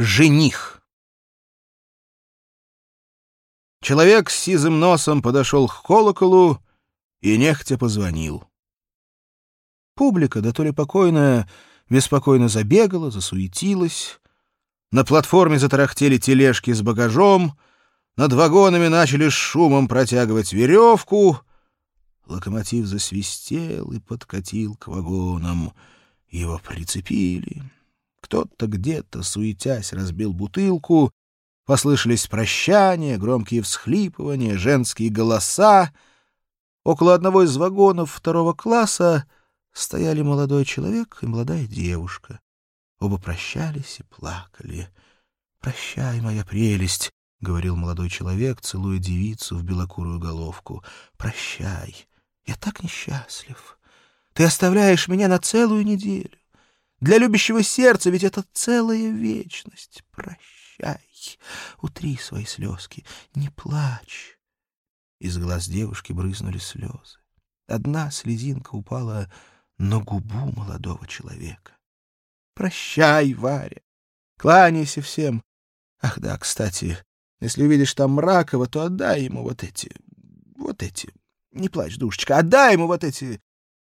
Жених. Человек с сизым носом подошел к колоколу и нехотя позвонил. Публика, да то ли покойная, беспокойно забегала, засуетилась. На платформе затарахтели тележки с багажом, над вагонами начали с шумом протягивать веревку. Локомотив засвистел и подкатил к вагонам. Его прицепили. Кто-то где-то, суетясь, разбил бутылку. Послышались прощания, громкие всхлипывания, женские голоса. Около одного из вагонов второго класса стояли молодой человек и молодая девушка. Оба прощались и плакали. «Прощай, моя прелесть», — говорил молодой человек, целуя девицу в белокурую головку. «Прощай, я так несчастлив. Ты оставляешь меня на целую неделю. Для любящего сердца ведь это целая вечность. Прощай, утри свои слезки, не плачь. Из глаз девушки брызнули слезы. Одна слезинка упала на губу молодого человека. Прощай, Варя, кланяйся всем. Ах да, кстати, если увидишь там Мракова, то отдай ему вот эти, вот эти. Не плачь, душечка, отдай ему вот эти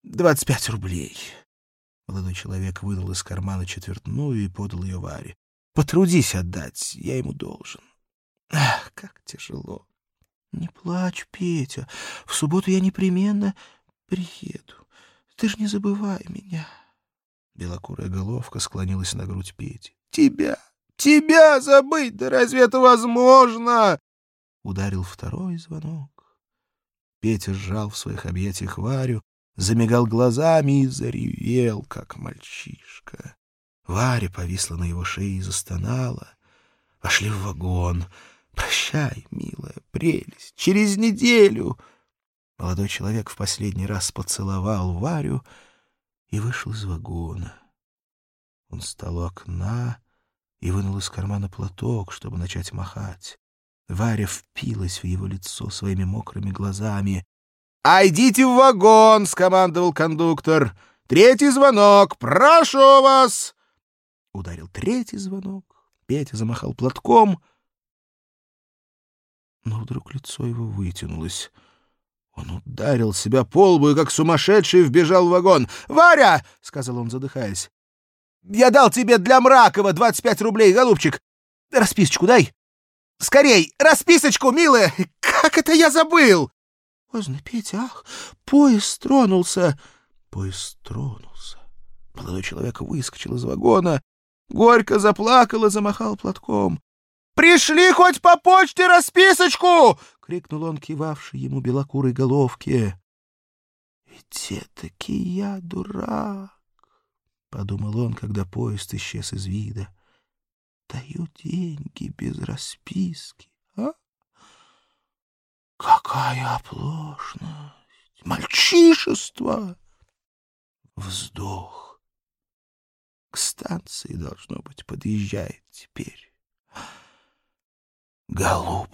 двадцать пять рублей. Молодой человек вынул из кармана четвертную и подал ее Варе. — Потрудись отдать, я ему должен. Ах, как тяжело. — Не плачь, Петя. В субботу я непременно приеду. Ты ж не забывай меня. Белокурая головка склонилась на грудь Пети. — Тебя! Тебя забыть! Да разве это возможно? Ударил второй звонок. Петя сжал в своих объятиях Варю, замигал глазами и заревел, как мальчишка. Варя повисла на его шее и застонала. Вошли в вагон. «Прощай, милая прелесть, через неделю!» Молодой человек в последний раз поцеловал Варю и вышел из вагона. Он стал у окна и вынул из кармана платок, чтобы начать махать. Варя впилась в его лицо своими мокрыми глазами. «А идите в вагон!» — скомандовал кондуктор. «Третий звонок! Прошу вас!» Ударил третий звонок. Петя замахал платком. Но вдруг лицо его вытянулось. Он ударил себя по лбу и, как сумасшедший, вбежал в вагон. «Варя!» — сказал он, задыхаясь. «Я дал тебе для Мракова 25 рублей, голубчик. Расписочку дай. Скорей, расписочку, милая! Как это я забыл!» Поздно, Петя, ах, поезд тронулся. Поезд тронулся. Молодой человек выскочил из вагона, горько заплакал и замахал платком. «Пришли хоть по почте расписочку!» — крикнул он, кивавший ему белокурой головке. «Ведь все-таки я дурак!» — подумал он, когда поезд исчез из вида. «Даю деньги без расписки, а?» Какая оплошность! Мальчишество! Вздох. К станции, должно быть, подъезжает теперь. Голубушка.